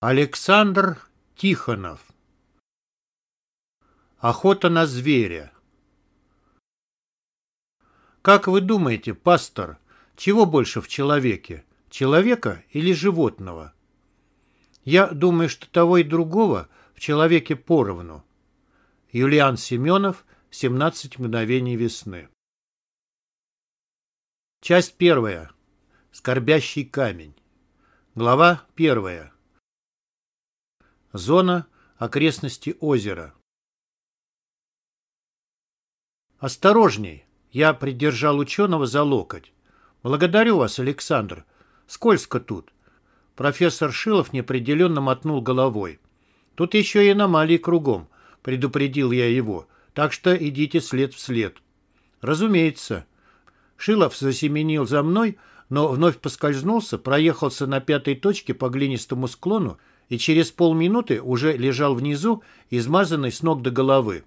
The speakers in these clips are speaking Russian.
Александр Тихонов Охота на зверя Как вы думаете, пастор, чего больше в человеке, человека или животного? Я думаю, что того и другого в человеке поровну. Юлиан Семенов, 17 мгновений весны. Часть первая. Скорбящий камень. Глава первая. Зона окрестности озера. «Осторожней!» Я придержал ученого за локоть. «Благодарю вас, Александр. Скользко тут». Профессор Шилов неопределенно мотнул головой. «Тут еще и аномалии кругом», — предупредил я его. «Так что идите след в след». «Разумеется». Шилов засеменил за мной, но вновь поскользнулся, проехался на пятой точке по глинистому склону и через полминуты уже лежал внизу, измазанный с ног до головы.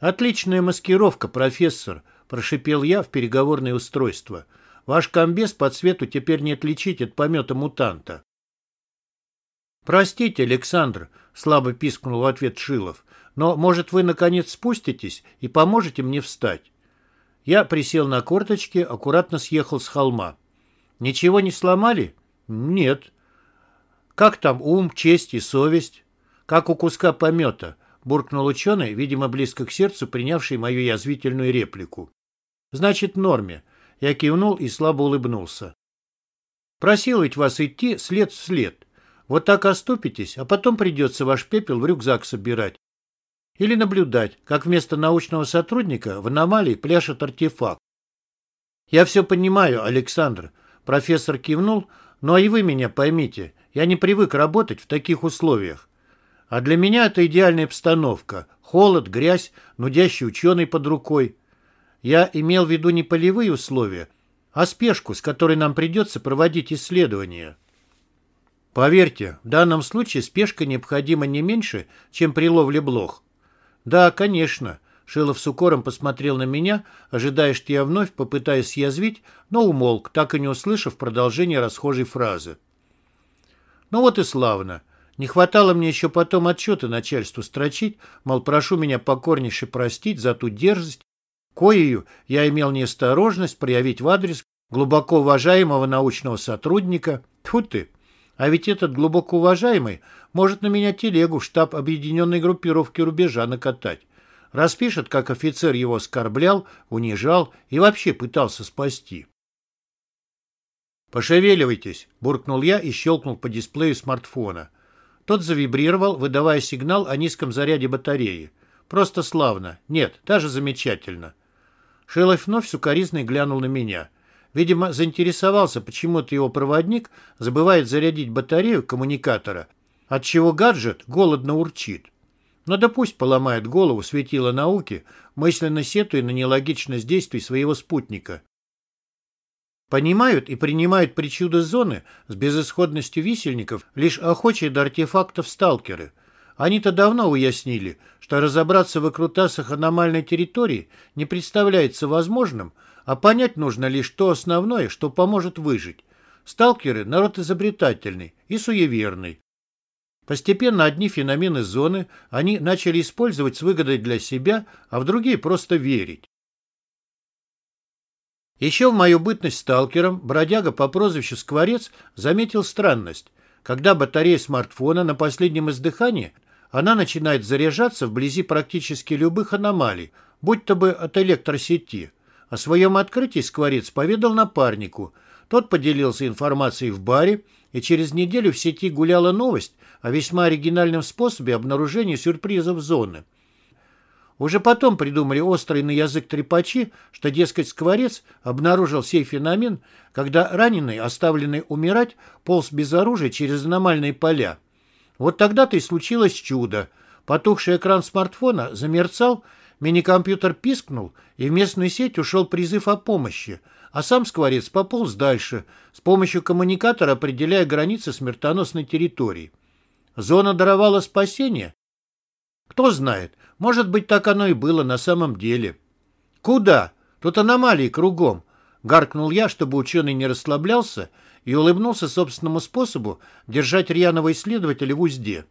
«Отличная маскировка, профессор», – прошипел я в переговорное устройство. «Ваш комбез по цвету теперь не отличить от помета мутанта». «Простите, Александр», – слабо пискнул в ответ Шилов, «но, может, вы, наконец, спуститесь и поможете мне встать?» Я присел на корточки, аккуратно съехал с холма. «Ничего не сломали?» «Нет», как там ум, честь и совесть? Как у куска помета, буркнул ученый, видимо, близко к сердцу, принявший мою язвительную реплику. Значит, в норме. Я кивнул и слабо улыбнулся. Просил ведь вас идти след в след. Вот так оступитесь, а потом придется ваш пепел в рюкзак собирать. Или наблюдать, как вместо научного сотрудника в аномалии пляшет артефакт. Я все понимаю, Александр. Профессор кивнул, но и вы меня поймите. Я не привык работать в таких условиях. А для меня это идеальная обстановка. Холод, грязь, нудящий ученый под рукой. Я имел в виду не полевые условия, а спешку, с которой нам придется проводить исследования. Поверьте, в данном случае спешка необходима не меньше, чем при ловле блох. Да, конечно. Шилов с укором посмотрел на меня, ожидая, что я вновь попытаюсь съязвить, но умолк, так и не услышав продолжения расхожей фразы. Ну вот и славно. Не хватало мне еще потом отчеты начальству строчить, мол, прошу меня покорнейше простить за ту дерзость, коею я имел неосторожность проявить в адрес глубоко уважаемого научного сотрудника. Тьфу ты! А ведь этот глубоко уважаемый может на меня телегу в штаб объединенной группировки рубежа накатать. Распишет, как офицер его оскорблял, унижал и вообще пытался спасти. «Пошевеливайтесь!» – буркнул я и щелкнул по дисплею смартфона. Тот завибрировал, выдавая сигнал о низком заряде батареи. Просто славно. Нет, даже замечательно. Шилов вновь сукоризной глянул на меня. Видимо, заинтересовался, почему-то его проводник забывает зарядить батарею коммуникатора, отчего гаджет голодно урчит. Но да пусть поломает голову светило науки, мысленно сетуя на нелогичность действий своего спутника. Понимают и принимают причуды зоны с безысходностью висельников лишь охочие до артефактов сталкеры. Они-то давно уяснили, что разобраться в выкрутасах аномальной территории не представляется возможным, а понять нужно лишь то основное, что поможет выжить. Сталкеры – народ изобретательный и суеверный. Постепенно одни феномены зоны они начали использовать с выгодой для себя, а в другие просто верить. Еще в мою бытность сталкером бродяга по прозвищу Скворец заметил странность. Когда батарея смартфона на последнем издыхании, она начинает заряжаться вблизи практически любых аномалий, будь то бы от электросети. О своем открытии Скворец поведал напарнику. Тот поделился информацией в баре, и через неделю в сети гуляла новость о весьма оригинальном способе обнаружения сюрпризов зоны. Уже потом придумали острый на язык трепачи, что, дескать, скворец обнаружил сей феномен, когда раненый, оставленный умирать, полз без оружия через аномальные поля. Вот тогда-то и случилось чудо. Потухший экран смартфона замерцал, мини-компьютер пискнул, и в местную сеть ушел призыв о помощи, а сам скворец пополз дальше, с помощью коммуникатора определяя границы смертоносной территории. Зона даровала спасение? Кто знает, может быть, так оно и было на самом деле. «Куда? Тут аномалии кругом!» Гаркнул я, чтобы ученый не расслаблялся, и улыбнулся собственному способу держать рьяного исследователя в узде.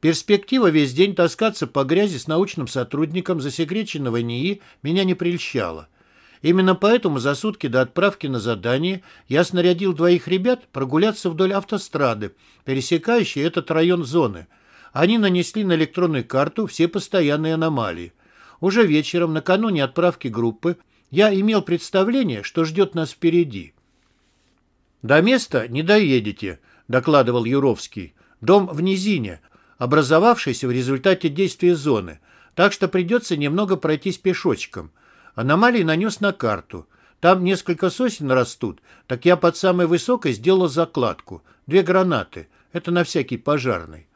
Перспектива весь день таскаться по грязи с научным сотрудником засекреченного НИИ меня не прельщала. Именно поэтому за сутки до отправки на задание я снарядил двоих ребят прогуляться вдоль автострады, пересекающей этот район зоны. Они нанесли на электронную карту все постоянные аномалии. Уже вечером, накануне отправки группы, я имел представление, что ждет нас впереди. «До места не доедете», — докладывал Юровский. «Дом в низине, образовавшийся в результате действия зоны, так что придется немного пройтись пешочком. Аномалии нанес на карту. Там несколько сосен растут, так я под самой высокой сделал закладку. Две гранаты. Это на всякий пожарный.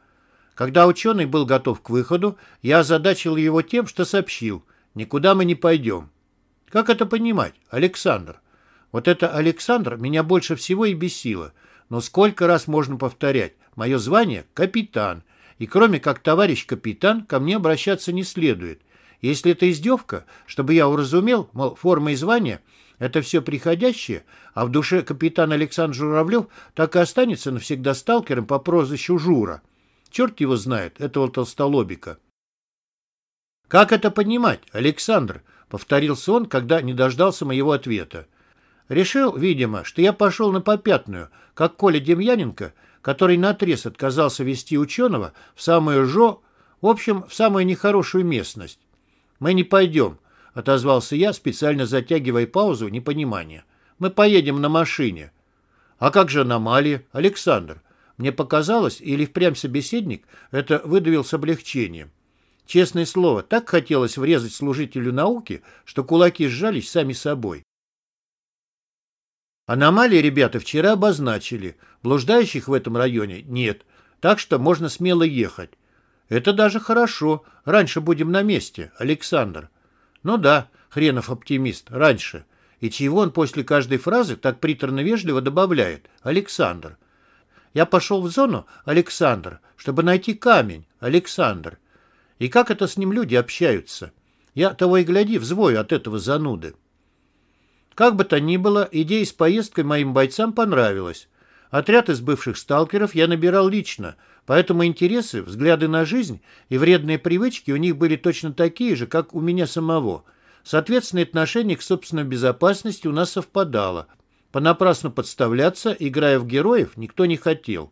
Когда ученый был готов к выходу, я озадачил его тем, что сообщил. Никуда мы не пойдем. Как это понимать, Александр? Вот это Александр меня больше всего и бесило. Но сколько раз можно повторять? Мое звание – капитан. И кроме как товарищ капитан, ко мне обращаться не следует. Если это издевка, чтобы я уразумел, мол, форма и звание – это все приходящее, а в душе капитан Александр Журавлев так и останется навсегда сталкером по прозвищу Жура. Черт его знает, этого толстолобика. «Как это понимать, Александр?» — повторился он, когда не дождался моего ответа. Решил, видимо, что я пошел на попятную, как Коля Демьяненко, который наотрез отказался вести ученого в самую жо, в общем, в самую нехорошую местность. «Мы не пойдем», — отозвался я, специально затягивая паузу непонимания. «Мы поедем на машине». «А как же аномалии, Александр?» Мне показалось, или впрямь собеседник это выдавил с облегчением. Честное слово, так хотелось врезать служителю науки, что кулаки сжались сами собой. Аномалии ребята вчера обозначили. Блуждающих в этом районе нет, так что можно смело ехать. Это даже хорошо. Раньше будем на месте, Александр. Ну да, хренов оптимист, раньше. И чего он после каждой фразы так приторно-вежливо добавляет? Александр. Я пошел в зону, Александр, чтобы найти камень, Александр. И как это с ним люди общаются? Я того и гляди, взвою от этого зануды. Как бы то ни было, идея с поездкой моим бойцам понравилась. Отряд из бывших сталкеров я набирал лично, поэтому интересы, взгляды на жизнь и вредные привычки у них были точно такие же, как у меня самого. Соответственно, отношение к собственной безопасности у нас совпадало – Понапрасну подставляться, играя в героев, никто не хотел.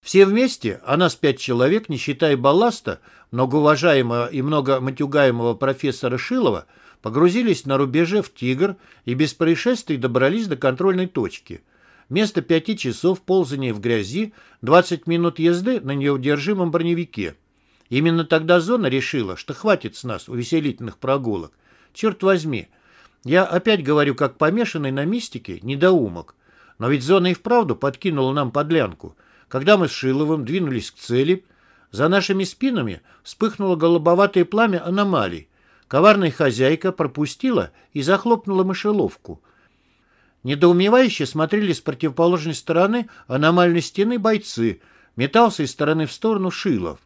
Все вместе, а нас пять человек, не считая балласта, многоуважаемого и многоматюгаемого профессора Шилова, погрузились на рубеже в «Тигр» и без происшествий добрались до контрольной точки. Вместо пяти часов ползания в грязи 20 минут езды на неудержимом броневике. Именно тогда зона решила, что хватит с нас увеселительных прогулок. Черт возьми, я опять говорю, как помешанный на мистике недоумок. Но ведь зона и вправду подкинула нам подлянку. Когда мы с Шиловым двинулись к цели, за нашими спинами вспыхнуло голубоватое пламя аномалий. Коварная хозяйка пропустила и захлопнула мышеловку. Недоумевающе смотрели с противоположной стороны аномальной стены бойцы. Метался из стороны в сторону Шилов.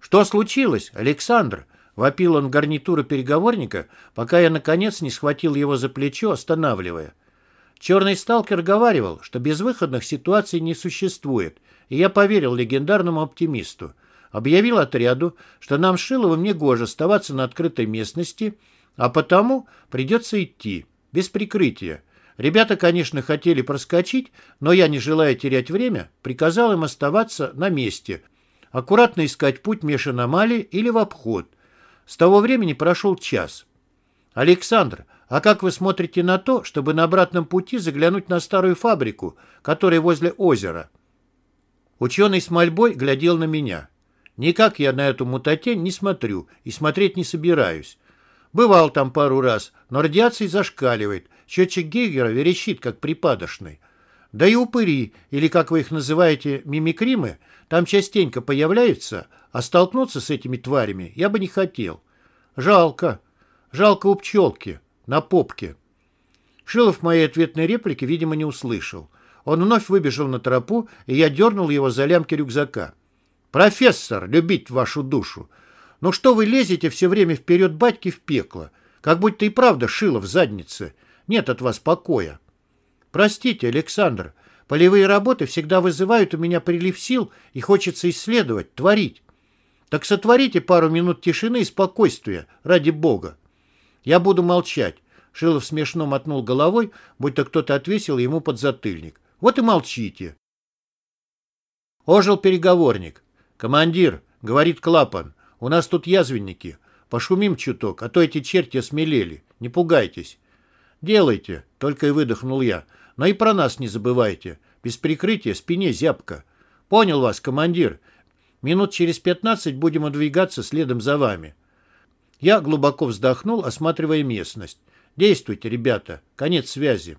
«Что случилось, Александр?» Вопил он гарнитуру переговорника, пока я, наконец, не схватил его за плечо, останавливая. Черный сталкер говаривал, что безвыходных ситуаций не существует, и я поверил легендарному оптимисту. Объявил отряду, что нам с Шиловым негоже оставаться на открытой местности, а потому придется идти, без прикрытия. Ребята, конечно, хотели проскочить, но я, не желая терять время, приказал им оставаться на месте, аккуратно искать путь меж аномалий или в обход – с того времени прошел час. Александр, а как вы смотрите на то, чтобы на обратном пути заглянуть на старую фабрику, которая возле озера? Ученый с мольбой глядел на меня. Никак я на эту мутатень не смотрю и смотреть не собираюсь. Бывал там пару раз, но радиация зашкаливает. Счетчик Гейгера верещит, как припадочный. Да и упыри, или, как вы их называете, мимикримы, там частенько появляются, а столкнуться с этими тварями я бы не хотел. Жалко. Жалко у пчелки. На попке. Шилов моей ответной реплики, видимо, не услышал. Он вновь выбежал на тропу, и я дернул его за лямки рюкзака. «Профессор, любить вашу душу! Ну что вы лезете все время вперед батьки в пекло? Как будто и правда шило в заднице. Нет от вас покоя». «Простите, Александр, полевые работы всегда вызывают у меня прилив сил и хочется исследовать, творить. Так сотворите пару минут тишины и спокойствия, ради бога. Я буду молчать. Шилов смешно мотнул головой, будто кто-то отвесил ему подзатыльник. Вот и молчите. Ожил переговорник. «Командир», — говорит Клапан, — «у нас тут язвенники. Пошумим чуток, а то эти черти осмелели. Не пугайтесь». «Делайте», — только и выдохнул я. «Но и про нас не забывайте. Без прикрытия спине зябко». «Понял вас, командир. Минут через пятнадцать будем удвигаться следом за вами». Я глубоко вздохнул, осматривая местность. «Действуйте, ребята. Конец связи».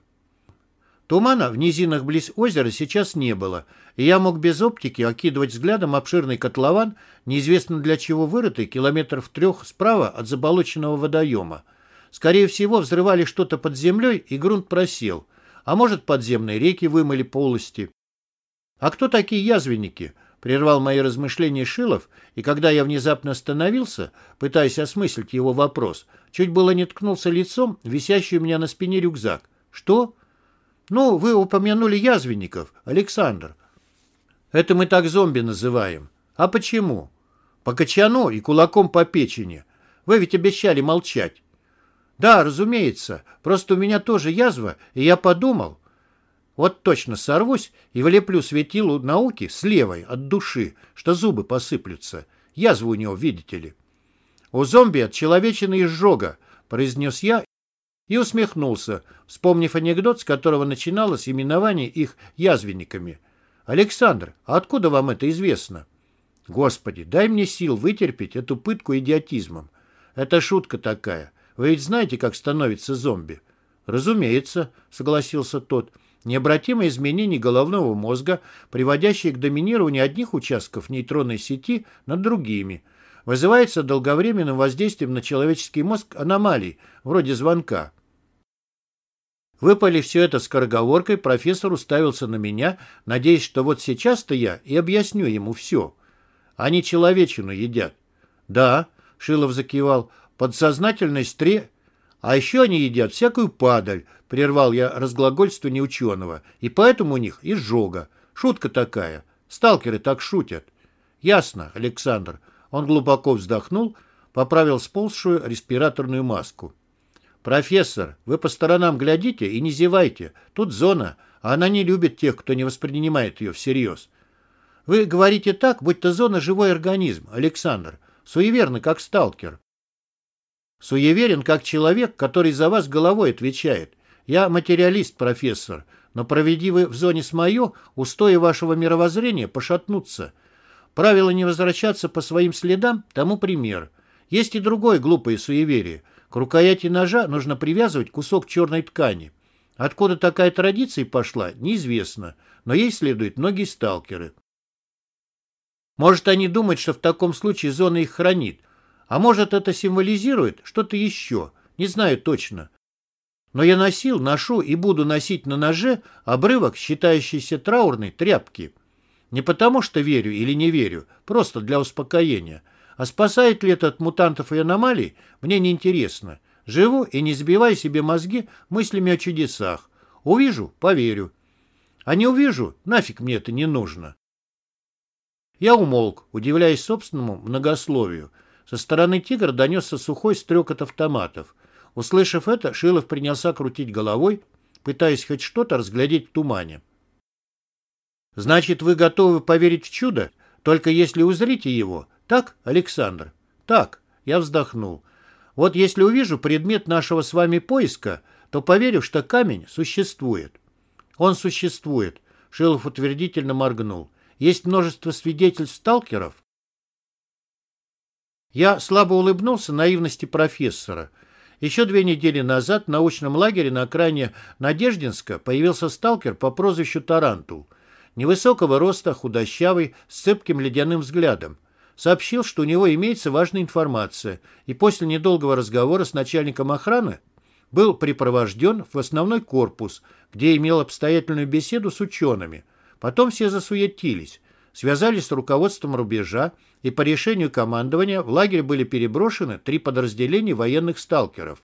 Тумана в низинах близ озера сейчас не было, и я мог без оптики окидывать взглядом обширный котлован, неизвестно для чего вырытый, километров трех справа от заболоченного водоема. Скорее всего, взрывали что-то под землей, и грунт просел. А может, подземные реки вымыли полости. «А кто такие язвенники?» — прервал мои размышления Шилов, и когда я внезапно остановился, пытаясь осмыслить его вопрос, чуть было не ткнулся лицом висящий у меня на спине рюкзак. «Что?» Ну, вы упомянули язвенников, Александр. Это мы так зомби называем. А почему? По кочану и кулаком по печени. Вы ведь обещали молчать. Да, разумеется. Просто у меня тоже язва, и я подумал. Вот точно сорвусь и влеплю светилу науки с левой, от души, что зубы посыплются. Язва у него, видите ли. У зомби от человечины изжога, произнес я и усмехнулся, вспомнив анекдот, с которого начиналось именование их язвенниками. «Александр, а откуда вам это известно?» «Господи, дай мне сил вытерпеть эту пытку идиотизмом. Это шутка такая. Вы ведь знаете, как становится зомби?» «Разумеется», — согласился тот. «Необратимые изменения головного мозга, приводящие к доминированию одних участков нейтронной сети над другими, вызывается долговременным воздействием на человеческий мозг аномалий, вроде звонка. Выпали все это скороговоркой, профессор уставился на меня, надеясь, что вот сейчас-то я и объясню ему все. Они человечину едят. Да, Шилов закивал, подсознательной стре... А еще они едят всякую падаль, прервал я разглагольство неученого, и поэтому у них изжога. Шутка такая. Сталкеры так шутят. Ясно, Александр. Он глубоко вздохнул, поправил сползшую респираторную маску. «Профессор, вы по сторонам глядите и не зевайте. Тут зона, а она не любит тех, кто не воспринимает ее всерьез. Вы говорите так, будто зона живой организм, Александр. Суеверно, как сталкер. Суеверен, как человек, который за вас головой отвечает. Я материалист, профессор, но проведи вы в зоне с мое, устои вашего мировоззрения пошатнутся. Правило не возвращаться по своим следам тому пример. Есть и другое глупое суеверие – к рукояти ножа нужно привязывать кусок черной ткани. Откуда такая традиция пошла, неизвестно, но ей следуют многие сталкеры. Может, они думают, что в таком случае зона их хранит, а может, это символизирует что-то еще, не знаю точно. Но я носил, ношу и буду носить на ноже обрывок, считающийся траурной тряпки. Не потому, что верю или не верю, просто для успокоения – а спасает ли это от мутантов и аномалий, мне не интересно. Живу и не сбивай себе мозги мыслями о чудесах. Увижу – поверю. А не увижу – нафиг мне это не нужно. Я умолк, удивляясь собственному многословию. Со стороны тигра донесся сухой стрекот автоматов. Услышав это, Шилов принялся крутить головой, пытаясь хоть что-то разглядеть в тумане. «Значит, вы готовы поверить в чудо, только если узрите его, так, Александр? Так, я вздохнул. Вот если увижу предмет нашего с вами поиска, то поверю, что камень существует. Он существует, Шилов утвердительно моргнул. Есть множество свидетельств сталкеров, Я слабо улыбнулся наивности профессора. Еще две недели назад в научном лагере на окраине Надеждинска появился сталкер по прозвищу Тарантул. Невысокого роста, худощавый, с цепким ледяным взглядом. Сообщил, что у него имеется важная информация, и после недолгого разговора с начальником охраны был припровожден в основной корпус, где имел обстоятельную беседу с учеными. Потом все засуетились, связались с руководством рубежа, и по решению командования в лагерь были переброшены три подразделения военных сталкеров.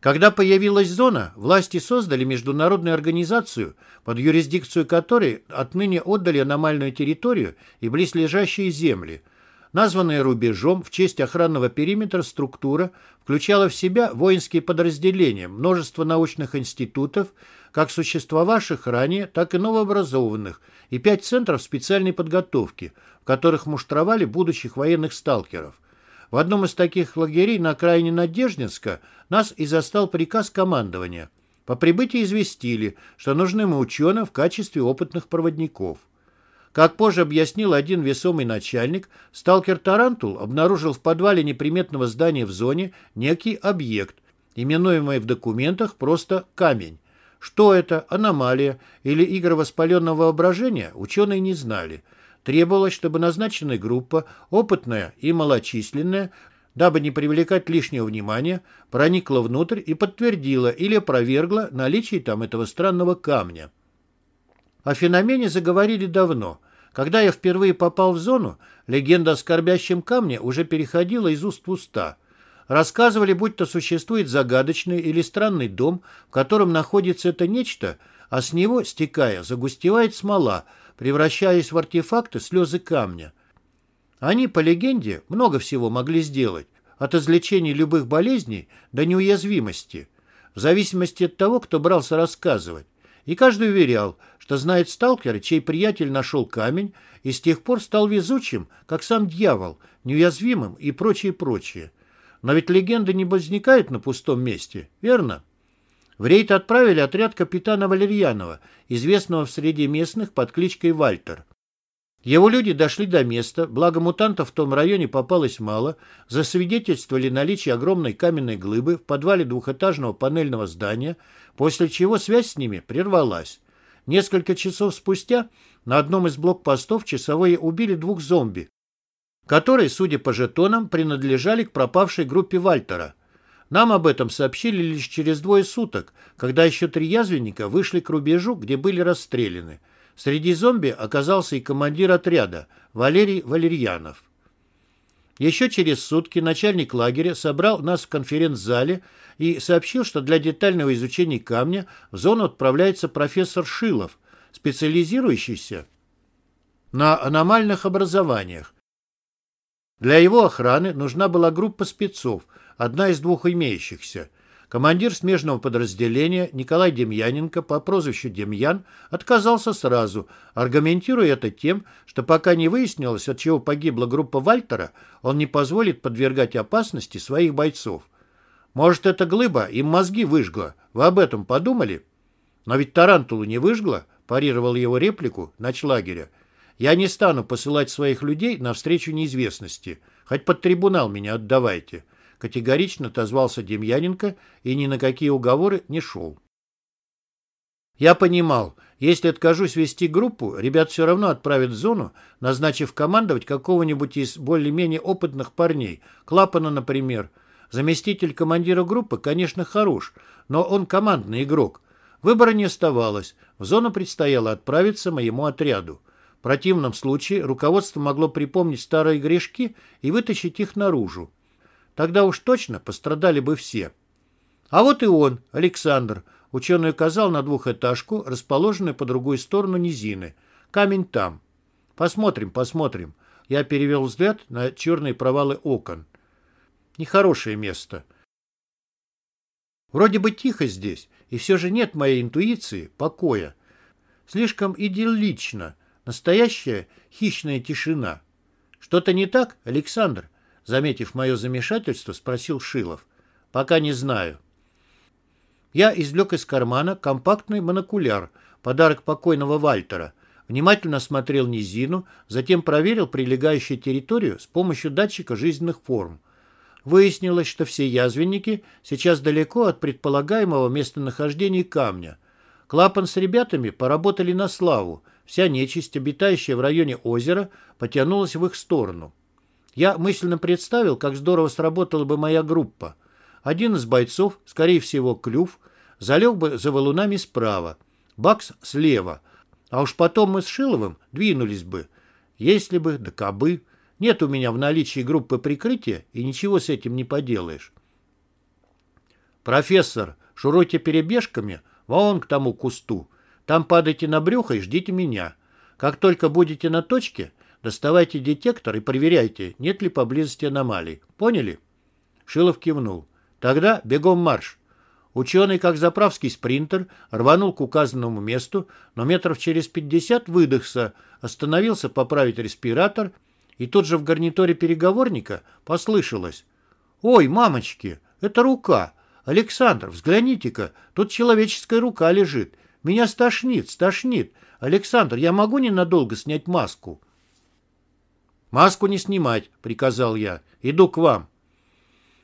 Когда появилась зона, власти создали международную организацию, под юрисдикцию которой отныне отдали аномальную территорию и близлежащие земли. Названная рубежом в честь охранного периметра структура включала в себя воинские подразделения, множество научных институтов, как существовавших ранее, так и новообразованных, и пять центров специальной подготовки, в которых муштровали будущих военных сталкеров. В одном из таких лагерей на окраине Надеждинска нас и застал приказ командования. По прибытии известили, что нужны мы ученые в качестве опытных проводников. Как позже объяснил один весомый начальник, сталкер Тарантул обнаружил в подвале неприметного здания в зоне некий объект, именуемый в документах просто «камень». Что это, аномалия или игры воспаленного воображения, ученые не знали – Требовалось, чтобы назначенная группа, опытная и малочисленная, дабы не привлекать лишнего внимания, проникла внутрь и подтвердила или опровергла наличие там этого странного камня. О феномене заговорили давно. Когда я впервые попал в зону, легенда о скорбящем камне уже переходила из уст в уста. Рассказывали, будто существует загадочный или странный дом, в котором находится это нечто, а с него, стекая, загустевает смола, превращаясь в артефакты слезы камня. Они, по легенде, много всего могли сделать, от излечения любых болезней до неуязвимости, в зависимости от того, кто брался рассказывать. И каждый уверял, что знает сталкера, чей приятель нашел камень и с тех пор стал везучим, как сам дьявол, неуязвимым и прочее, прочее. Но ведь легенды не возникают на пустом месте, верно? В рейд отправили отряд капитана Валерьянова, известного в среде местных под кличкой Вальтер. Его люди дошли до места, благо мутантов в том районе попалось мало, засвидетельствовали наличие огромной каменной глыбы в подвале двухэтажного панельного здания, после чего связь с ними прервалась. Несколько часов спустя на одном из блокпостов часовые убили двух зомби, которые, судя по жетонам, принадлежали к пропавшей группе Вальтера – нам об этом сообщили лишь через двое суток, когда еще три язвенника вышли к рубежу, где были расстреляны. Среди зомби оказался и командир отряда Валерий Валерьянов. Еще через сутки начальник лагеря собрал нас в конференц-зале и сообщил, что для детального изучения камня в зону отправляется профессор Шилов, специализирующийся на аномальных образованиях. Для его охраны нужна была группа спецов – одна из двух имеющихся. Командир смежного подразделения Николай Демьяненко по прозвищу Демьян отказался сразу, аргументируя это тем, что пока не выяснилось, от чего погибла группа Вальтера, он не позволит подвергать опасности своих бойцов. Может, эта глыба им мозги выжгла. Вы об этом подумали? Но ведь Тарантулу не выжгла, парировал его реплику начлагеря. Я не стану посылать своих людей навстречу неизвестности. Хоть под трибунал меня отдавайте. Категорично отозвался Демьяненко и ни на какие уговоры не шел. Я понимал, если откажусь вести группу, ребят все равно отправят в зону, назначив командовать какого-нибудь из более-менее опытных парней, Клапана, например. Заместитель командира группы, конечно, хорош, но он командный игрок. Выбора не оставалось, в зону предстояло отправиться моему отряду. В противном случае руководство могло припомнить старые грешки и вытащить их наружу. Тогда уж точно пострадали бы все. А вот и он, Александр. Ученый указал на двухэтажку, расположенную по другую сторону низины. Камень там. Посмотрим, посмотрим. Я перевел взгляд на черные провалы окон. Нехорошее место. Вроде бы тихо здесь, и все же нет моей интуиции покоя. Слишком идиллично. Настоящая хищная тишина. Что-то не так, Александр? Заметив мое замешательство, спросил Шилов. «Пока не знаю». Я извлек из кармана компактный монокуляр, подарок покойного Вальтера. внимательно осмотрел низину, затем проверил прилегающую территорию с помощью датчика жизненных форм. Выяснилось, что все язвенники сейчас далеко от предполагаемого местонахождения камня. Клапан с ребятами поработали на славу, вся нечисть, обитающая в районе озера, потянулась в их сторону. Я мысленно представил, как здорово сработала бы моя группа. Один из бойцов, скорее всего, клюв, залег бы за валунами справа, Бакс слева, а уж потом мы с Шиловым двинулись бы. Если бы, да кабы. Нет у меня в наличии группы прикрытия, и ничего с этим не поделаешь. «Профессор, шуруйте перебежками вон к тому кусту. Там падайте на брюхо и ждите меня. Как только будете на точке, доставайте детектор и проверяйте, нет ли поблизости аномалий. Поняли?» Шилов кивнул. «Тогда бегом марш. Ученый, как заправский спринтер, рванул к указанному месту, но метров через пятьдесят выдохся, остановился поправить респиратор, и тут же в гарнитуре переговорника послышалось. «Ой, мамочки, это рука! Александр, взгляните-ка, тут человеческая рука лежит. Меня стошнит, стошнит. Александр, я могу ненадолго снять маску?» «Маску не снимать», — приказал я. «Иду к вам».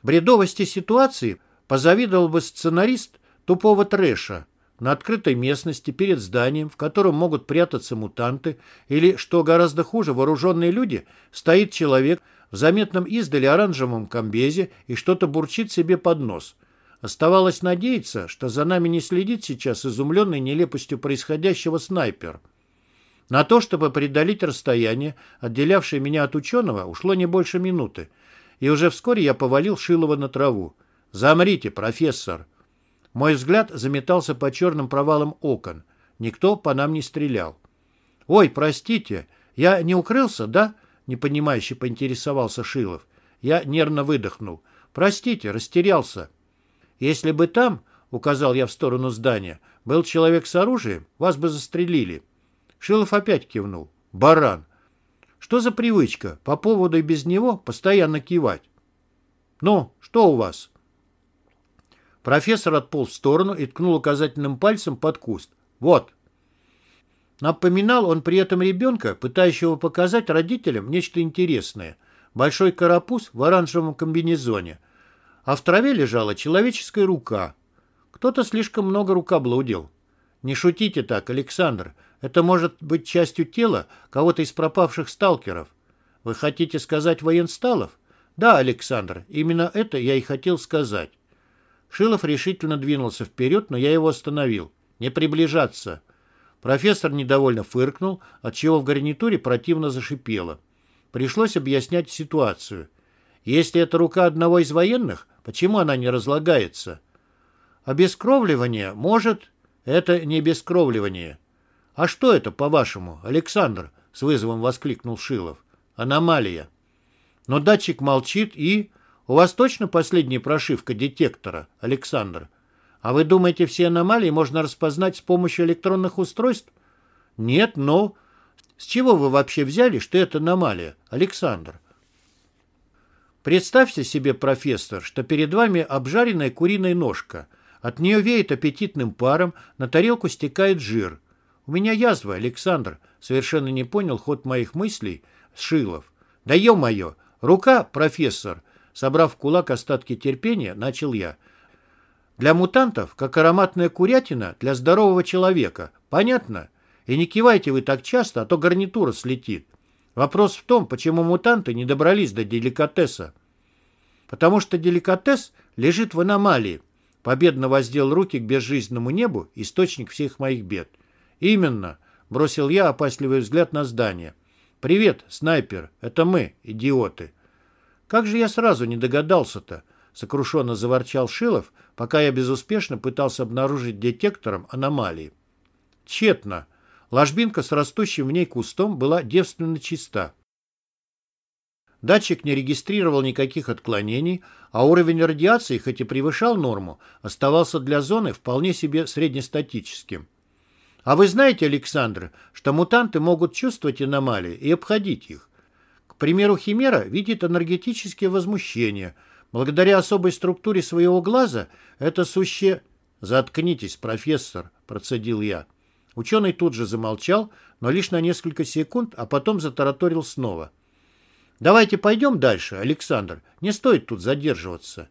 Бредовости ситуации Позавидовал бы сценарист тупого трэша на открытой местности перед зданием, в котором могут прятаться мутанты, или, что гораздо хуже, вооруженные люди, стоит человек в заметном издали оранжевом комбезе и что-то бурчит себе под нос. Оставалось надеяться, что за нами не следит сейчас изумленный нелепостью происходящего снайпер. На то, чтобы преодолеть расстояние, отделявшее меня от ученого, ушло не больше минуты, и уже вскоре я повалил Шилова на траву. «Замрите, профессор!» Мой взгляд заметался по черным провалам окон. Никто по нам не стрелял. «Ой, простите, я не укрылся, да?» Непонимающе поинтересовался Шилов. Я нервно выдохнул. «Простите, растерялся». «Если бы там, — указал я в сторону здания, — был человек с оружием, вас бы застрелили». Шилов опять кивнул. «Баран! Что за привычка по поводу и без него постоянно кивать?» «Ну, что у вас?» Профессор отполз в сторону и ткнул указательным пальцем под куст. «Вот». Напоминал он при этом ребенка, пытающего показать родителям нечто интересное. Большой карапуз в оранжевом комбинезоне. А в траве лежала человеческая рука. Кто-то слишком много рукоблудил. Не шутите так, Александр. Это может быть частью тела кого-то из пропавших сталкеров. Вы хотите сказать военсталов? Да, Александр, именно это я и хотел сказать. Шилов решительно двинулся вперед, но я его остановил. «Не приближаться!» Профессор недовольно фыркнул, отчего в гарнитуре противно зашипело. Пришлось объяснять ситуацию. Если это рука одного из военных, почему она не разлагается? Обескровливание может... Это не обескровливание. А что это, по-вашему, Александр? С вызовом воскликнул Шилов. Аномалия. Но датчик молчит и... У вас точно последняя прошивка детектора, Александр? А вы думаете, все аномалии можно распознать с помощью электронных устройств? Нет, но... С чего вы вообще взяли, что это аномалия, Александр? Представьте себе, профессор, что перед вами обжаренная куриная ножка. От нее веет аппетитным паром, на тарелку стекает жир. У меня язва, Александр. Совершенно не понял ход моих мыслей Шилов. Да ё-моё, рука, профессор, Собрав в кулак остатки терпения, начал я. Для мутантов, как ароматная курятина для здорового человека. Понятно? И не кивайте вы так часто, а то гарнитура слетит. Вопрос в том, почему мутанты не добрались до деликатеса. Потому что деликатес лежит в аномалии. Победно воздел руки к безжизненному небу, источник всех моих бед. Именно, бросил я опасливый взгляд на здание. Привет, снайпер, это мы, идиоты. Как же я сразу не догадался-то? Сокрушенно заворчал Шилов, пока я безуспешно пытался обнаружить детектором аномалии. Тщетно. Ложбинка с растущим в ней кустом была девственно чиста. Датчик не регистрировал никаких отклонений, а уровень радиации, хоть и превышал норму, оставался для зоны вполне себе среднестатическим. А вы знаете, Александр, что мутанты могут чувствовать аномалии и обходить их? К примеру, химера видит энергетические возмущения. Благодаря особой структуре своего глаза это суще... «Заткнитесь, профессор», — процедил я. Ученый тут же замолчал, но лишь на несколько секунд, а потом затараторил снова. «Давайте пойдем дальше, Александр. Не стоит тут задерживаться».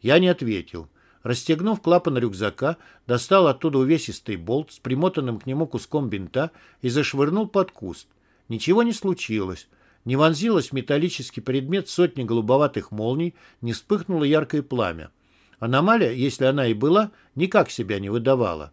Я не ответил. Расстегнув клапан рюкзака, достал оттуда увесистый болт с примотанным к нему куском бинта и зашвырнул под куст. Ничего не случилось. Не вонзилось в металлический предмет сотни голубоватых молний, не вспыхнуло яркое пламя. Аномалия, если она и была, никак себя не выдавала.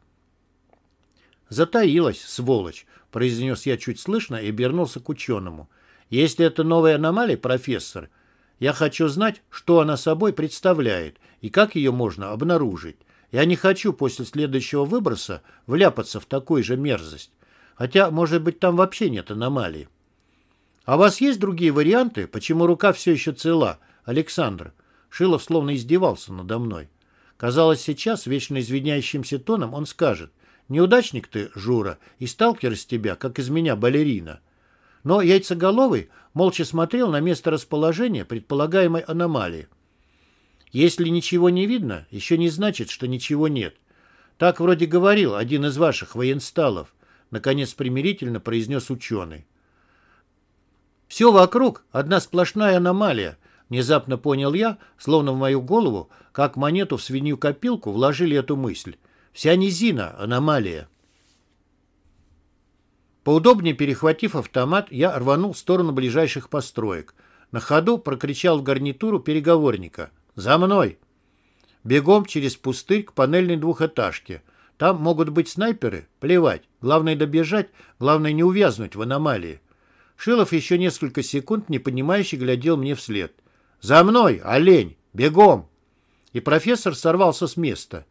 «Затаилась, сволочь», — произнес я чуть слышно и обернулся к ученому. «Если это новая аномалия, профессор, я хочу знать, что она собой представляет и как ее можно обнаружить. Я не хочу после следующего выброса вляпаться в такую же мерзость. Хотя, может быть, там вообще нет аномалии. А у вас есть другие варианты, почему рука все еще цела, Александр?» Шилов словно издевался надо мной. Казалось, сейчас, вечно извиняющимся тоном, он скажет «Неудачник ты, Жура, и сталкер из тебя, как из меня балерина». Но яйцеголовый молча смотрел на место расположения предполагаемой аномалии. Если ничего не видно, еще не значит, что ничего нет. Так вроде говорил один из ваших военсталов, наконец примирительно произнес ученый. Все вокруг одна сплошная аномалия, внезапно понял я, словно в мою голову, как монету в свинью копилку вложили эту мысль. Вся низина — аномалия. Поудобнее перехватив автомат, я рванул в сторону ближайших построек. На ходу прокричал в гарнитуру переговорника. «За мной!» Бегом через пустырь к панельной двухэтажке. Там могут быть снайперы? Плевать. Главное добежать, главное не увязнуть в аномалии. Шилов еще несколько секунд непонимающе глядел мне вслед. «За мной, олень! Бегом!» И профессор сорвался с места.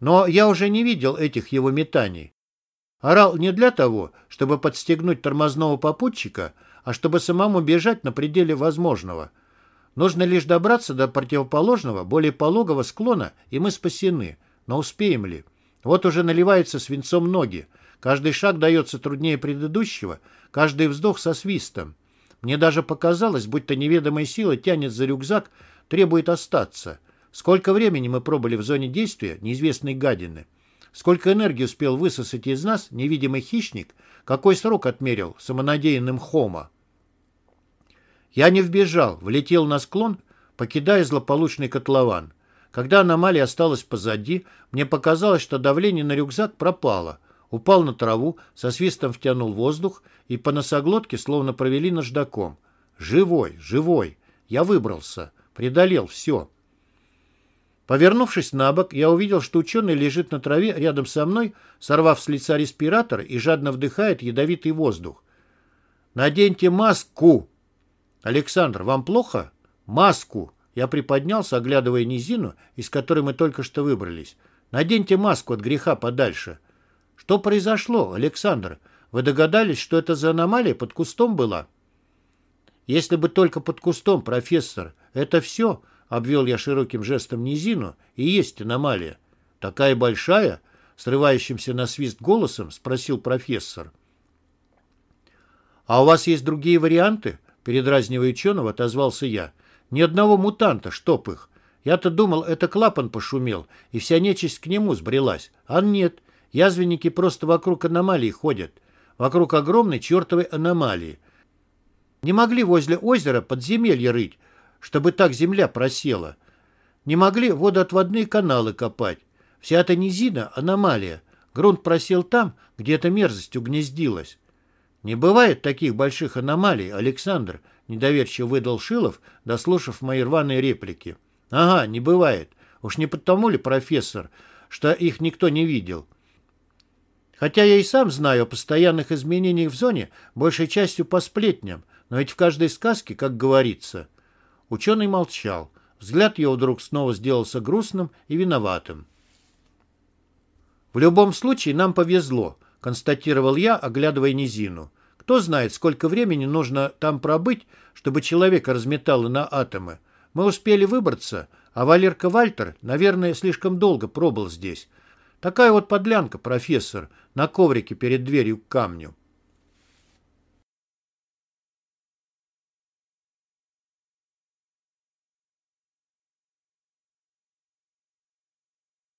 Но я уже не видел этих его метаний. Орал не для того, чтобы подстегнуть тормозного попутчика, а чтобы самому бежать на пределе возможного. Нужно лишь добраться до противоположного, более пологого склона, и мы спасены. Но успеем ли? Вот уже наливаются свинцом ноги. Каждый шаг дается труднее предыдущего, каждый вздох со свистом. Мне даже показалось, будто неведомая сила тянет за рюкзак, требует остаться. Сколько времени мы пробыли в зоне действия неизвестной гадины? Сколько энергии успел высосать из нас невидимый хищник, какой срок отмерил самонадеянным Хома? Я не вбежал, влетел на склон, покидая злополучный котлован. Когда аномалия осталась позади, мне показалось, что давление на рюкзак пропало. Упал на траву, со свистом втянул воздух и по носоглотке словно провели наждаком. Живой, живой. Я выбрался, преодолел все. Повернувшись на бок, я увидел, что ученый лежит на траве рядом со мной, сорвав с лица респиратор и жадно вдыхает ядовитый воздух. «Наденьте маску!» «Александр, вам плохо?» «Маску!» Я приподнялся, оглядывая низину, из которой мы только что выбрались. «Наденьте маску от греха подальше». «Что произошло, Александр? Вы догадались, что это за аномалия под кустом была?» «Если бы только под кустом, профессор. Это все...» обвел я широким жестом низину, и есть аномалия. Такая большая, срывающимся на свист голосом, спросил профессор. А у вас есть другие варианты? Передразнивая ученого, отозвался я. Ни одного мутанта, чтоб их. Я-то думал, это клапан пошумел, и вся нечисть к нему сбрелась. А нет, язвенники просто вокруг аномалии ходят. Вокруг огромной чертовой аномалии. Не могли возле озера подземелье рыть, чтобы так земля просела. Не могли водоотводные каналы копать. Вся эта низина — аномалия. Грунт просел там, где эта мерзость угнездилась. «Не бывает таких больших аномалий, Александр», — недоверчиво выдал Шилов, дослушав мои рваные реплики. «Ага, не бывает. Уж не потому ли, профессор, что их никто не видел?» Хотя я и сам знаю о постоянных изменениях в зоне, большей частью по сплетням, но ведь в каждой сказке, как говорится, Ученый молчал. Взгляд его вдруг снова сделался грустным и виноватым. «В любом случае нам повезло», — констатировал я, оглядывая низину. «Кто знает, сколько времени нужно там пробыть, чтобы человека разметало на атомы. Мы успели выбраться, а Валерка Вальтер, наверное, слишком долго пробыл здесь. Такая вот подлянка, профессор, на коврике перед дверью к камню».